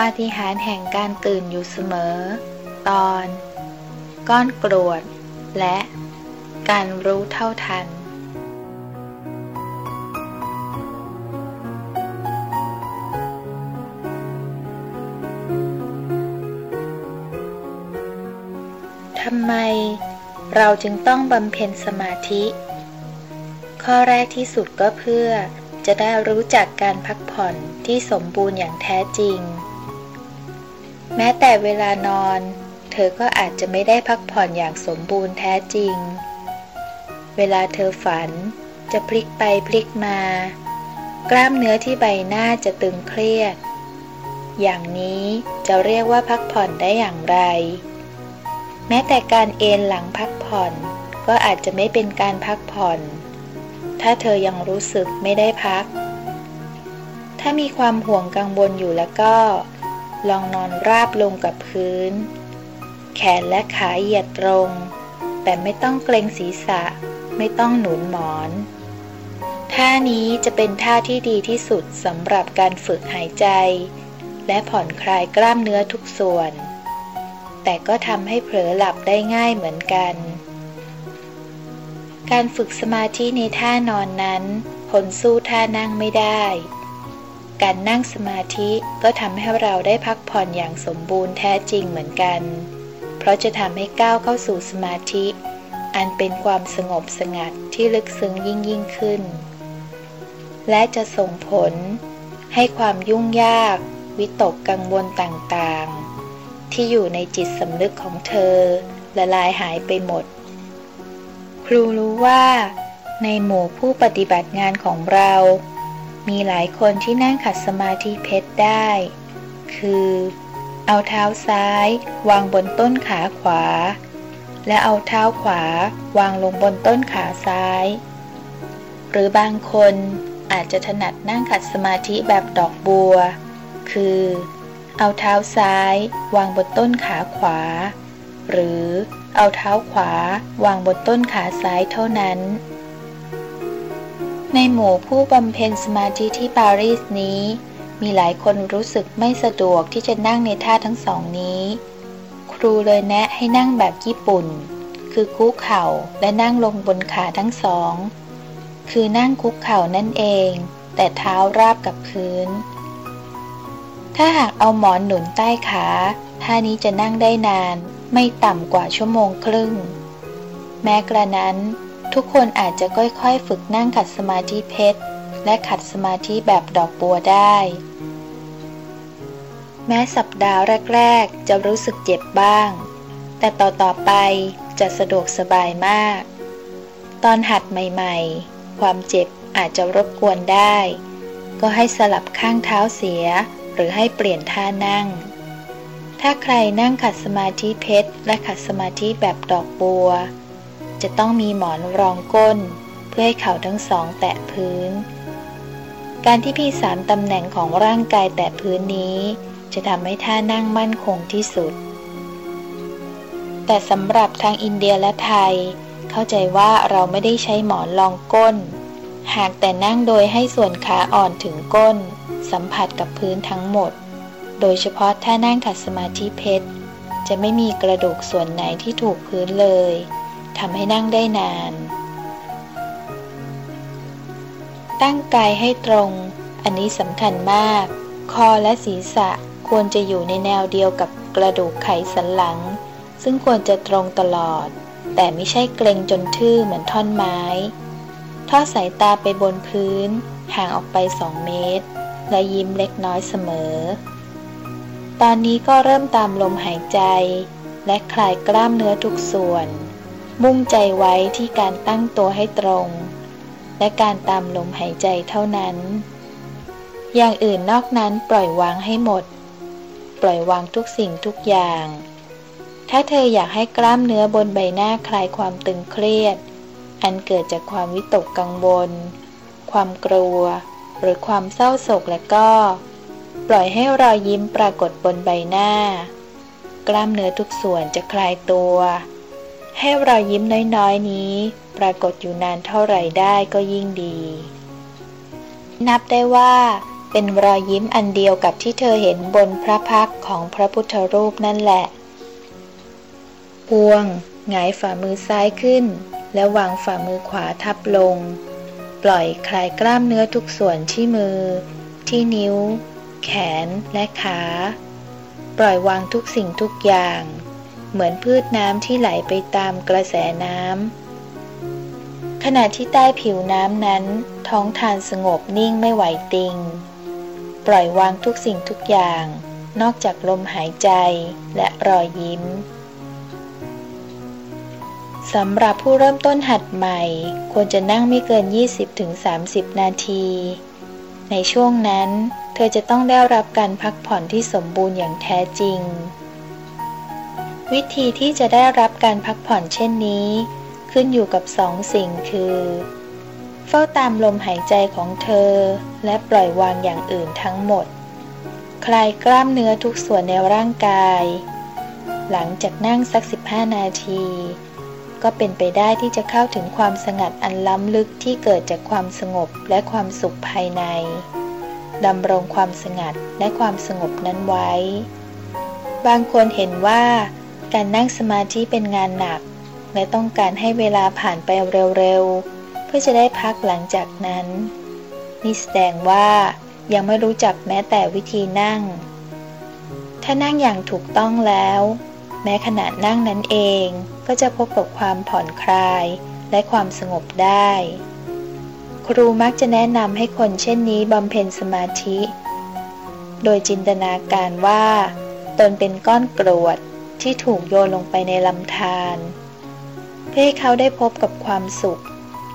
ปาฏิหาริย์แห่งการตื่นอยู่เสมอ ตอน ก้อนกรวด และการรู้เท่าทัน ทำไมเราจึงต้องบำเพ็ญสมาธิ ข้อแรกที่สุดก็เพื่อจะได้รู้จักการพักผ่อนที่สมบูรณ์อย่างแท้จริง แม้แต่เวลานอน เธอก็อาจจะไม่ได้พักผ่อนอย่างสมบูรณ์แท้จริง เวลาเธอฝันจะพลิกไปพลิกมา กล้ามเนื้อที่ใบหน้าจะตึงเครียด อย่างนี้จะเรียกว่าพักผ่อนได้อย่างไร แม้แต่การเอนหลังพักผ่อน ก็อาจจะไม่เป็นการพักผ่อน ถ้าเธอยังรู้สึกไม่ได้พัก ถ้ามีความห่วงกังวลอยู่แล้วก็ ลองนอนราบลงกับพื้น แขนและขาเหยียดตรง แต่ไม่ต้องเกรงศีรษะ ไม่ต้องหนุนหมอน ท่านี้จะเป็นท่าที่ดีที่สุดสำหรับการฝึกหายใจ และผ่อนคลายกล้ามเนื้อทุกส่วน แต่ก็ทำให้เผลอหลับได้ง่ายเหมือนกัน การฝึกสมาธิในท่านอนนั้นผลสู้ท่านั่งไม่ได้ การนั่งสมาธิก็ทำให้เราได้พักผ่อนอย่างสมบูรณ์แท้จริงเหมือนกัน เพราะจะทำให้ก้าวเข้าสู่สมาธิ อันเป็นความสงบสงัดที่ลึกซึ้งยิ่งยิ่งขึ้น และจะส่งผล ให้ความยุ่งยาก วิตกกังวลต่างๆ ที่อยู่ในจิตสำนึกของเธอละลายหายไปหมด ครูรู้ว่า ในหมู่ผู้ปฏิบัติงานของเรา มีหลายคนที่นั่งขัดสมาธิเพชรได้ คือ เอาเท้าซ้าย วางบนต้นขาขวา และเอาเท้าขวา วางลงบนต้นขาซ้าย หรือบางคนอาจจะถนัดนั่งขัดสมาธิแบบดอกบัว คือ เอาเท้าซ้าย วางบนต้นขาขวา หรือเอาเท้าขวา วางบนต้นขาซ้ายเท่านั้น ในหมู่ผู้บำเพ็ญสมาธิที่ปารีสนี้ มีหลายคนรู้สึกไม่สะดวกที่จะนั่งในท่าทั้งสองนี้ ครูเลยแนะให้นั่งแบบญี่ปุ่น คือคุกเข่าและนั่งลงบนขาทั้งสอง คือนั่งคุกเข่านั่นเอง แต่เท้าราบกับพื้น ถ้าหากเอาหมอนหนุนใต้ขาท่านี้จะนั่งได้นานไม่ต่ำกว่าชั่วโมงครึ่ง แม้กระนั้น ทุกคนอาจจะค่อยๆ ฝึกนั่งขัดสมาธิเพชร และขัดสมาธิแบบดอกบัวได้ แม้สัปดาห์แรก ๆ จะรู้สึกเจ็บบ้าง แต่ต่อๆไปจะสะดวกสบายมาก ตอนหัดใหม่ๆ ความเจ็บอาจจะรบกวนได้ ก็ให้สลับข้างเท้าเสีย หรือให้เปลี่ยนท่านั่ง ถ้าใครนั่งขัดสมาธิเพชร และขัดสมาธิแบบดอกบัว จะต้องมีหมอนรองก้น เพื่อให้เข่าทั้งสองแตะพื้น การที่พี่สามตำแหน่งของร่างกายแตะพื้นนี้ จะทำให้ท่านั่งมั่นคงที่สุด แต่สำหรับทางอินเดียและไทย เข้าใจว่าเราไม่ได้ใช้หมอนรองก้น หากแต่นั่งโดยให้ส่วนขาอ่อนถึงก้น สัมผัสกับพื้นทั้งหมด โดยเฉพาะถ้านั่งขัดสมาธิเพชรจะไม่มีกระดูกส่วนไหนที่ถูกพื้นเลย ทำให้นั่งได้นาน ตั้งกายให้ตรง อันนี้สำคัญมาก คอและศีรษะควรจะอยู่ในแนวเดียวกับกระดูกไขสันหลัง ซึ่งควรจะตรงตลอด แต่ไม่ใช่เกรงจนทื่อเหมือนท่อนไม้ ทอดสายตาไปบนพื้น ห่างออกไปสองเมตร และยิ้มเล็กน้อยเสมอ ตอนนี้ก็เริ่มตามลมหายใจ และคลายกล้ามเนื้อทุกส่วน มุ่งใจไว้ที่การตั้งตัวให้ตรง และการตามลมหายใจเท่านั้น อย่างอื่นนอกนั้นปล่อยวางให้หมด ปล่อยวางทุกสิ่งทุกอย่าง ถ้าเธออยากให้กล้ามเนื้อบนใบหน้าคลายความตึงเครียด อันเกิดจากความวิตกกังวล ความกลัว หรือความเศร้าโศกและก็ ปล่อยให้รอยยิ้มปรากฏบนใบหน้า กล้ามเนื้อทุกส่วนจะคลายตัว ให้รอยยิ้มน้อยๆนี้ ปรากฏอยู่นานเท่าไหร่ได้ก็ยิ่งดี นับได้ว่า เป็นรอยยิ้มอันเดียวกับที่เธอเห็นบนพระพักของพระพุทธรูปนั่นแหละพวงหงายฝ่ามือซ้ายขึ้น แล้ววางฝ่ามือขวาทับลง ปล่อยคลายกล้ามเนื้อทุกส่วนที่มือ ที่นิ้ว แขนและขา ปล่อยวางทุกสิ่งทุกอย่าง เหมือนพืชน้ำที่ไหลไปตามกระแสน้ำขณะที่ใต้ผิวน้ำนั้น ท้องทานสงบนิ่งไม่ไหวติง ปล่อยวางทุกสิ่งทุกอย่าง นอกจากลมหายใจและรอยยิ้มสำหรับผู้เริ่มต้นหัดใหม่ ควรจะนั่งไม่เกิน 20-30 นาที ในช่วงนั้น เธอจะต้องได้รับการพักผ่อนที่สมบูรณ์อย่างแท้จริง วิธีที่จะได้รับการพักผ่อนเช่นนี้ ขึ้นอยู่กับสองสิ่งคือ เฝ้าตามลมหายใจของเธอ และปล่อยวางอย่างอื่นทั้งหมด คลายกล้ามเนื้อทุกส่วนในร่างกาย หลังจากนั่งสัก 15 นาที ก็เป็นไปได้ที่จะเข้าถึงความสงัดอันล้ำลึกที่เกิดจากความสงบและความสุขภายในดำรงความสงัดและความสงบนั้นไว้ บางคนเห็นว่า การนั่งสมาธิเป็นงานหนัก และต้องการให้เวลาผ่านไปเร็วๆ เพื่อจะได้พักหลังจากนั้น นี่แสดงว่ายังไม่รู้จักแม้แต่วิธีนั่ง ถ้านั่งอย่างถูกต้องแล้ว แม้ขณะนั่งนั้นเองก็จะพบกับความผ่อนคลายและความสงบได้ ครูมักจะแนะนำให้คนเช่นนี้บำเพ็ญสมาธิ โดยจินตนาการว่า ตนเป็นก้อนกรวด ที่ถูกโยนลงไปในลำธารเพื่อให้เขาได้พบกับความสุข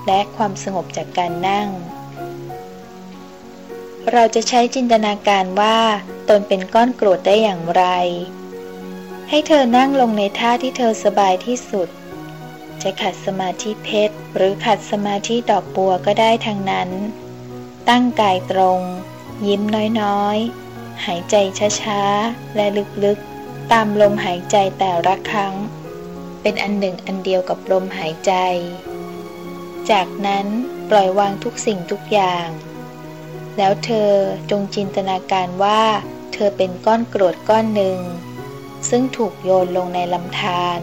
และความสงบจากการนั่ง เราจะใช้จินตนาการว่าตนเป็นก้อนกรวดได้อย่างไร ให้เธอนั่งลงในท่าที่เธอสบายที่สุด จะขัดสมาธิเพชร หรือขัดสมาธิดอกบัวก็ได้ทั้งนั้น ตั้งกายตรง ยิ้มน้อยๆ หายใจช้าๆ และลึกๆ ตามลมหายใจแต่ละครั้ง เป็นอันหนึ่งอันเดียวกับลมหายใจ จากนั้นปล่อยวางทุกสิ่งทุกอย่าง แล้วเธอจงจินตนาการว่าเธอเป็นก้อนกรวดก้อนหนึ่ง ซึ่งถูกโยนลงในลำธาร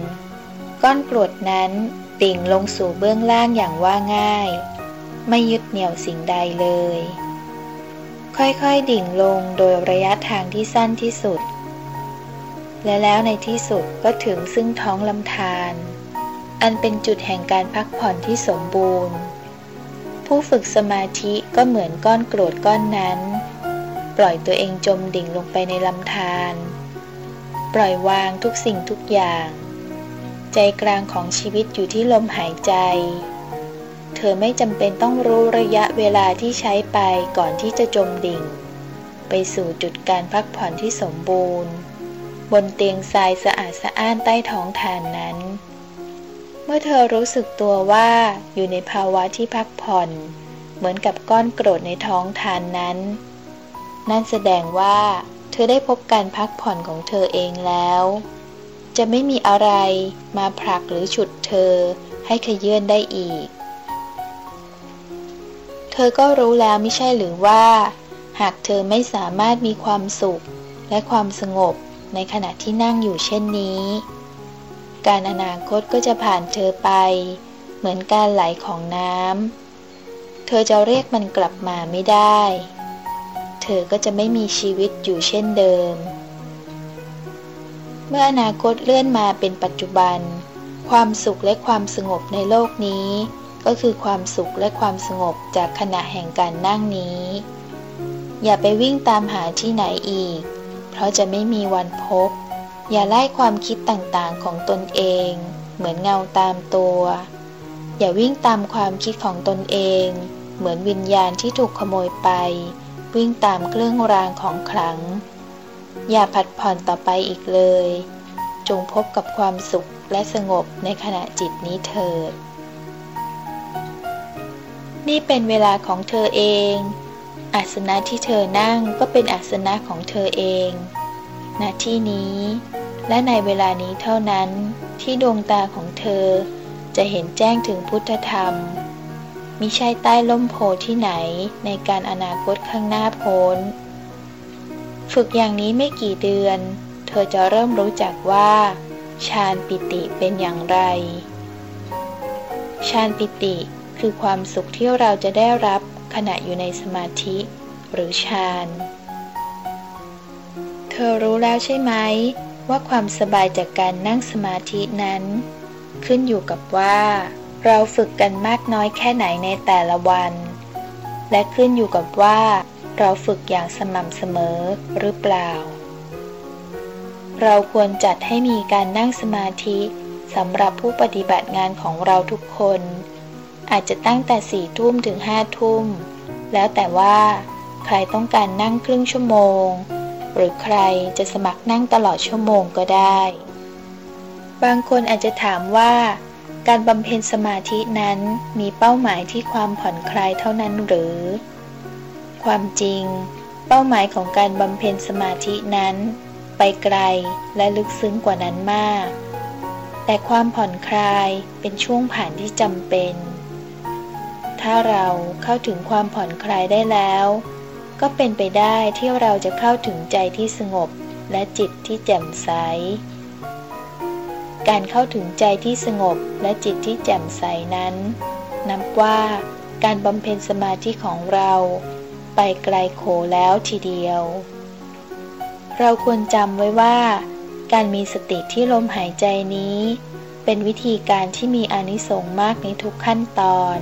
ก้อนกรวดนั้นติ่งลงสู่เบื้องล่างอย่างว่าง่าย ไม่ยึดเหนี่ยวสิ่งใดเลย ค่อยๆดิ่งลงโดยระยะทางที่สั้นที่สุด และแล้วในที่สุดก็ถึงซึ่งท้องลำธารอันเป็นจุดแห่งการพักผ่อนที่สมบูรณ์ ผู้ฝึกสมาธิก็เหมือนก้อนกรวดก้อนนั้น ปล่อยตัวเองจมดิ่งลงไปในลำธารปล่อยวางทุกสิ่งทุกอย่าง ใจกลางของชีวิตอยู่ที่ลมหายใจ เธอไม่จำเป็นต้องรู้ระยะเวลาที่ใช้ไปก่อนที่จะจมดิ่ง ไปสู่จุดการพักผ่อนที่สมบูรณ์ บนเตียงทรายสะอาดสะอ้านใต้ท้องทานนั้น เมื่อเธอรู้สึกตัวว่าอยู่ในภาวะที่พักผ่อน เหมือนกับก้อนกรดในท้องทานนั้น นั่นแสดงว่าเธอได้พบการพักผ่อนของเธอเองแล้ว จะไม่มีอะไรมาผลักหรือฉุดเธอให้ขยื่นได้อีก เธอก็รู้แล้วไม่ใช่หรือว่า หากเธอไม่สามารถมีความสุขและความสงบ ในขณะที่นั่งอยู่เช่นนี้ การอนาคตก็จะผ่านเธอไป เหมือนการไหลของน้ำ เธอจะเรียกมันกลับมาไม่ได้ เธอก็จะไม่มีชีวิตอยู่เช่นเดิม เมื่ออนาคตเลื่อนมาเป็นปัจจุบัน ความสุขและความสงบในโลกนี้ ก็คือความสุขและความสงบจากขณะแห่งการนั่งนี้ อย่าไปวิ่งตามหาที่ไหนอีก เพราะจะไม่มีวันพบ อย่าไล่ความคิดต่างๆของตนเอง เหมือนเงาตามตัว อย่าวิ่งตามความคิดของตนเอง เหมือนวิญญาณที่ถูกขโมยไป วิ่งตามเครื่องรางของขลัง อย่าผัดผ่อนต่อไปอีกเลย จงพบกับความสุขและสงบในขณะจิตนี้เถิด นี่เป็นเวลาของเธอเอง อาสนะที่เธอนั่งก็เป็นอาสนะของเธอเองณที่นี้ และในเวลานี้เท่านั้นที่ดวงตาของเธอจะเห็นแจ้งถึงพุทธธรรมมิใช่ใต้ล่มโพที่ไหนในการอนาคตข้างหน้าพ้น ฝึกอย่างนี้ไม่กี่เดือน เธอจะเริ่มรู้จักว่าฌานปิติเป็นอย่างไรฌานปิติคือความสุขที่เราจะได้รับ ขณะอยู่ในสมาธิหรือฌาน เธอรู้แล้วใช่ไหม ว่าความสบายจากการนั่งสมาธินั้น ขึ้นอยู่กับว่า เราฝึกกันมากน้อยแค่ไหนในแต่ละวัน และขึ้นอยู่กับว่า เราฝึกอย่างสม่ำเสมอหรือเปล่า เราควรจัดให้มีการนั่งสมาธิสำหรับผู้ปฏิบัติงานของเราทุกคน อาจจะตั้งแต่สี่ทุ่มถึงห้าทุ่ม แล้วแต่ว่าใครต้องการนั่งครึ่งชั่วโมง หรือใครจะสมัครนั่งตลอดชั่วโมงก็ได้ บางคนอาจจะถามว่า การบำเพ็ญสมาธินั้นมีเป้าหมายที่ความผ่อนคลายเท่านั้นหรือ ความจริง เป้าหมายของการบำเพ็ญสมาธินั้น ไปไกลและลึกซึ้งกว่านั้นมากแต่ความผ่อนคลายเป็นช่วงผ่านที่จำเป็น ถ้าเราเข้าถึงความผ่อนคลายได้แล้ว ก็เป็นไปได้ที่เราจะเข้าถึงใจที่สงบและจิตที่แจ่มใส การเข้าถึงใจที่สงบและจิตที่แจ่มใสนั้น นับว่าการบำเพ็ญสมาธิของเราไปไกลโขแล้วทีเดียว เราควรจำไว้ว่า การมีสติที่ลมหายใจนี้ เป็นวิธีการที่มีอนิสงส์มากในทุกขั้นตอน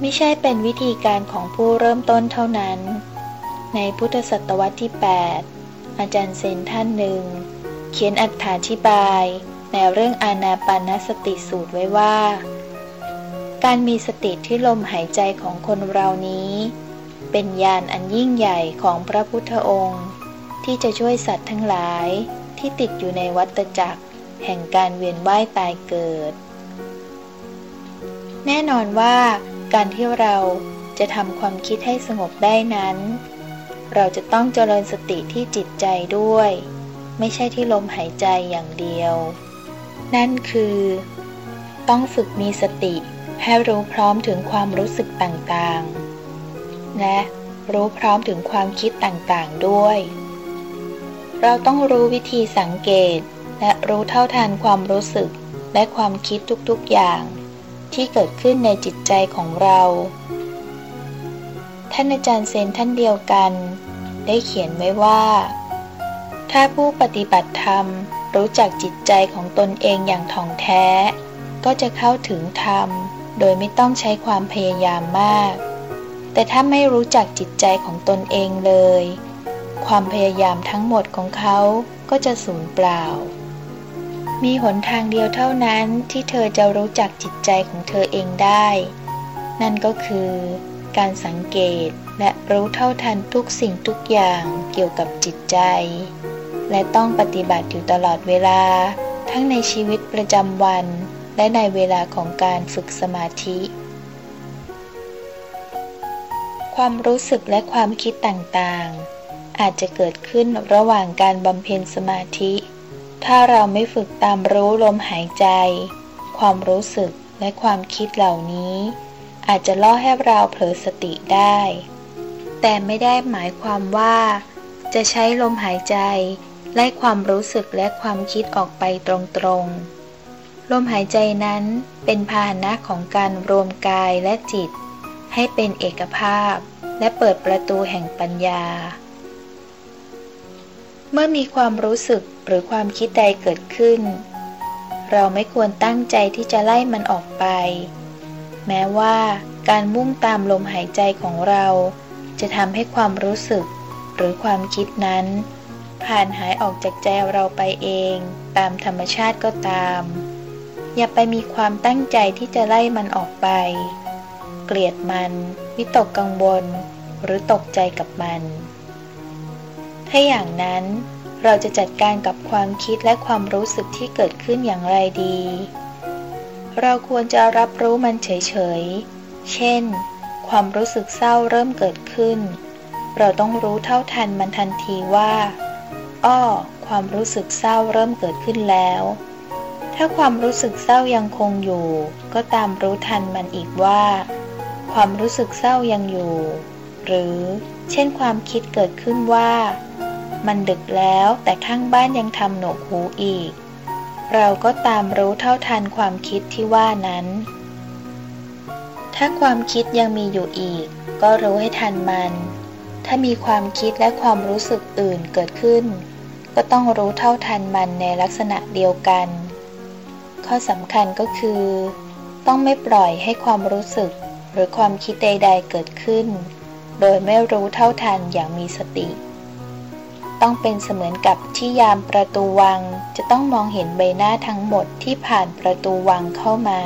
ไม่ใช่เป็นวิธีการของผู้เริ่มต้นเท่านั้น ในพุทธศตวรรษที่ 8 อาจารย์เซนท่านหนึ่ง เขียนอัถาธิบายในเรื่องอานาปานสติสูตรไว้ว่า การมีสติที่ลมหายใจของคนเรานี้ เป็นญาณอันยิ่งใหญ่ของพระพุทธองค์ ที่จะช่วยสัตว์ทั้งหลายที่ติดอยู่ในวัฏจักร แห่งการเวียนว่ายตายเกิด แน่นอนว่า การที่เราจะทำความคิดให้สงบได้นั้น เราจะต้องเจริญสติที่จิตใจด้วย ไม่ใช่ที่ลมหายใจอย่างเดียว นั่นคือ ต้องฝึกมีสติให้รู้พร้อมถึงความรู้สึกต่างๆ และรู้พร้อมถึงความคิดต่างๆด้วย เราต้องรู้วิธีสังเกต และรู้เท่าทันความรู้สึกและความคิดทุกๆอย่าง ที่เกิดขึ้นในจิตใจของเรา ท่านอาจารย์เซนท่านเดียวกัน ได้เขียนไว้ว่า ถ้าผู้ปฏิบัติธรรมรู้จักจิตใจของตนเองอย่างถ่องแท้ ก็จะเข้าถึงธรรม โดยไม่ต้องใช้ความพยายามมาก แต่ถ้าไม่รู้จักจิตใจของตนเองเลย ความพยายามทั้งหมดของเขาก็จะสูญเปล่า มีหนทางเดียวเท่านั้นที่เธอจะรู้จักจิตใจของเธอเองได้ นั่นก็คือ การสังเกตและรู้เท่าทันทุกสิ่งทุกอย่างเกี่ยวกับจิตใจ และต้องปฏิบัติอยู่ตลอดเวลา ทั้งในชีวิตประจำวัน และในเวลาของการฝึกสมาธิ ความรู้สึกและความคิดต่างๆ อาจจะเกิดขึ้นระหว่างการบำเพ็ญสมาธิ ถ้าเราไม่ฝึกตามรู้ลมหายใจ ความรู้สึกและความคิดเหล่านี้ อาจจะล่อให้เราเผลอสติได้ แต่ไม่ได้หมายความว่า จะใช้ลมหายใจ ไล่ความรู้สึกและความคิดออกไปตรงๆ ลมหายใจนั้นเป็นพาหนะของการรวมกายและจิต ให้เป็นเอกภาพ และเปิดประตูแห่งปัญญา เมื่อมีความรู้สึก หรือความคิดใดเกิดขึ้น เราไม่ควรตั้งใจที่จะไล่มันออกไป แม้ว่าการมุ่งตามลมหายใจของเรา จะทำให้ความรู้สึกหรือความคิดนั้น ผ่านหายออกจากใจเราไปเองตามธรรมชาติก็ตาม อย่าไปมีความตั้งใจที่จะไล่มันออกไป เกลียดมัน วิตกกังวล หรือตกใจกับมัน ถ้าอย่างนั้น เราจะจัดการกับความคิดและความรู้สึกที่เกิดขึ้นอย่างไรดี เราควรจะรับรู้มันเฉยๆ เช่น ความรู้สึกเศร้าเริ่มเกิดขึ้น เราต้องรู้เท่าทันมันทันทีว่า อ้อ ความรู้สึกเศร้าเริ่มเกิดขึ้นแล้ว ถ้าความรู้สึกเศร้ายังคงอยู่ ก็ตามรู้ทันมันอีกว่า ควความรู้สึกเศร้ายังอยู่ หรือ เช่นความคิดเกิดขึ้นว่า มันดึกแล้วแต่ข้างบ้านยังทำหนกหูอีก เราก็ตามรู้เท่าทันความคิดที่ว่านั้น ถ้าความคิดยังมีอยู่อีก ก็รู้ให้ทันมัน ถ้ามีความคิดและความรู้สึกอื่นเกิดขึ้น ก็ต้องรู้เท่าทันมันในลักษณะเดียวกัน ข้อสำคัญก็คือ ต้องไม่ปล่อยให้ความรู้สึกหรือความคิดใด ๆ เกิดขึ้น โดยไม่รู้เท่าทันอย่างมีสติ ต้องเป็นเสมือนกับที่ยามประตูวัง จะต้องมองเห็นใบหน้าทั้งหมดที่ผ่านประตูวังเข้ามา